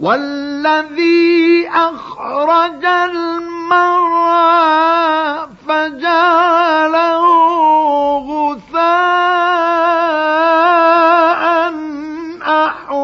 والذي أخرج المرعى فجعله غثاء أحوى.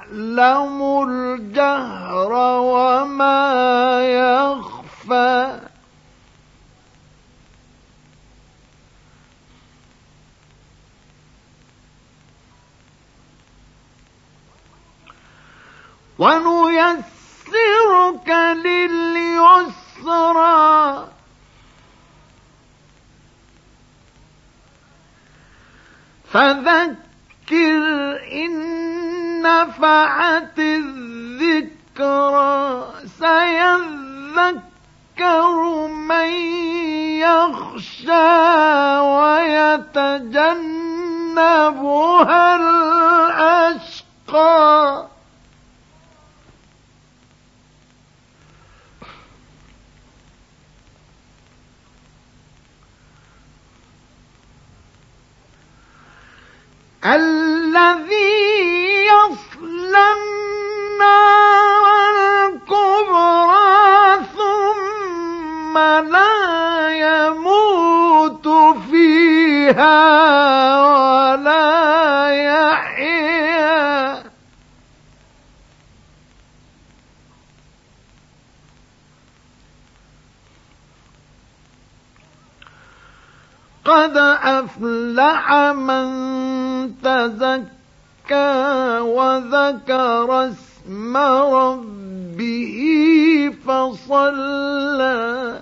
الجهر وما يخفى ونيسرك لليسرى فذكر إن نفعت الذكرى سيذكر من يخشى ويتجنبها الأشقى. الذي يموت فيها ولا يحيا. قد أفلح من تزكى وذكر اسم ربه فصلى.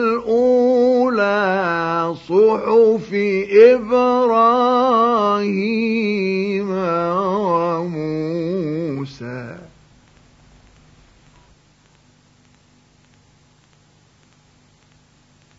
صحف إبراهيم وموسى.